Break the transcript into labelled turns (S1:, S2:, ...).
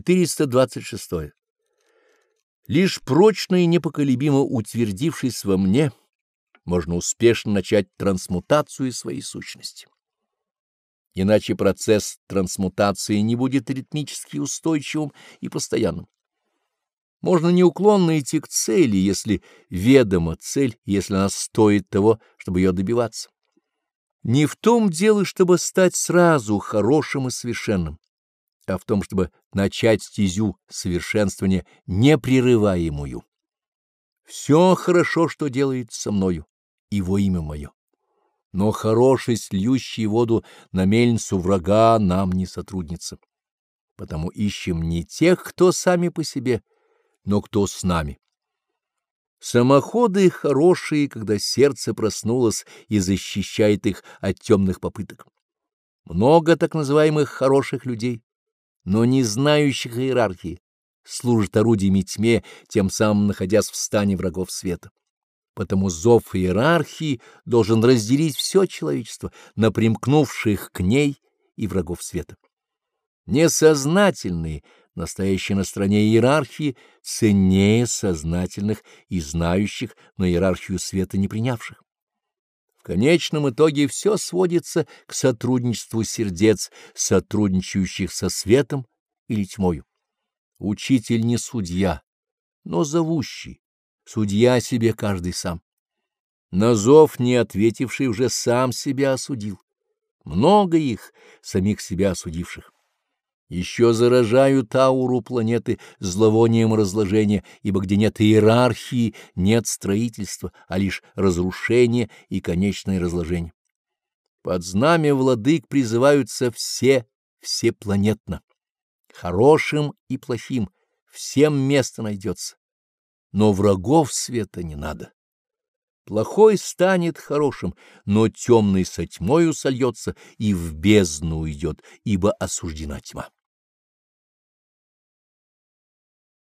S1: 426. Лишь прочно и непоколебимо утвердившись во мне, можно успешно начать трансмутацию своей сущности. Иначе процесс трансмутации не будет ритмически устойчивым и постоянным. Можно неуклонно идти к цели, если ведома цель, если она стоит того, чтобы ее добиваться. Не в том дело, чтобы стать сразу хорошим и совершенным, а в том, чтобы начать стезю совершенствования непрерываемую. Все хорошо, что делает со мною, и во имя мое. Но хорошесть, льющая воду на мельницу врага, нам не сотрудница. Потому ищем не тех, кто сами по себе, но кто с нами. Самоходы хорошие, когда сердце проснулось и защищает их от темных попыток. Много так называемых хороших людей, но не знающих иерархии, служат орудиями тьме, тем самым находясь в стане врагов света. Потому зов иерархии должен разделить все человечество на примкнувших к ней и врагов света. Несознательные, настоящие на стороне иерархии, ценнее сознательных и знающих, но иерархию света не принявших. В конечном итоге все сводится к сотрудничеству сердец, сотрудничающих со светом или тьмою. Учитель не судья, но зовущий, судья себе каждый сам. На зов не ответивший уже сам себя осудил. Много их, самих себя осудивших. Еще заражают ауру планеты зловонием разложения, ибо где нет иерархии, нет строительства, а лишь разрушение и конечное разложение. Под знамя владык призываются все, всепланетно. Хорошим и плохим всем место найдется. Но врагов света не надо. Плохой станет хорошим, но темный со тьмою сольется и в бездну уйдет, ибо осуждена тьма.